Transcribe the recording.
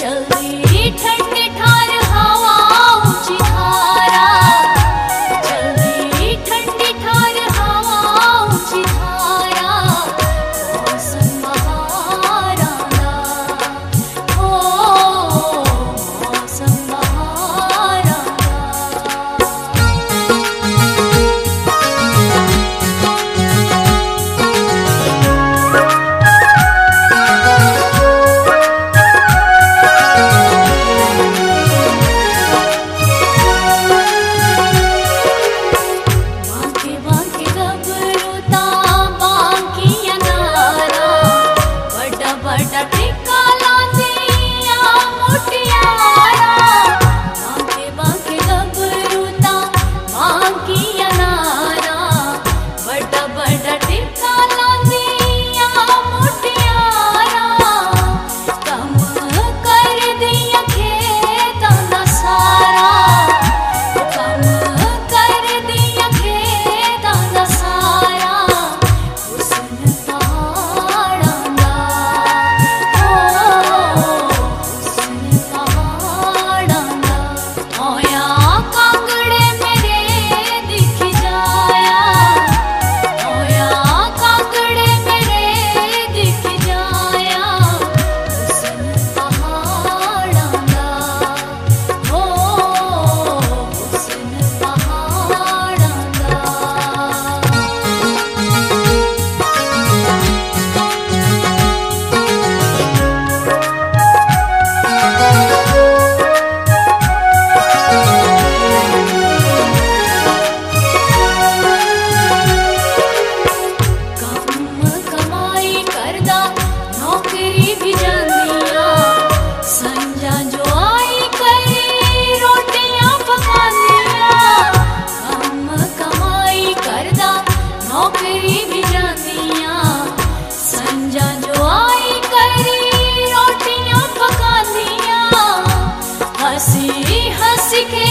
चली ठंड we can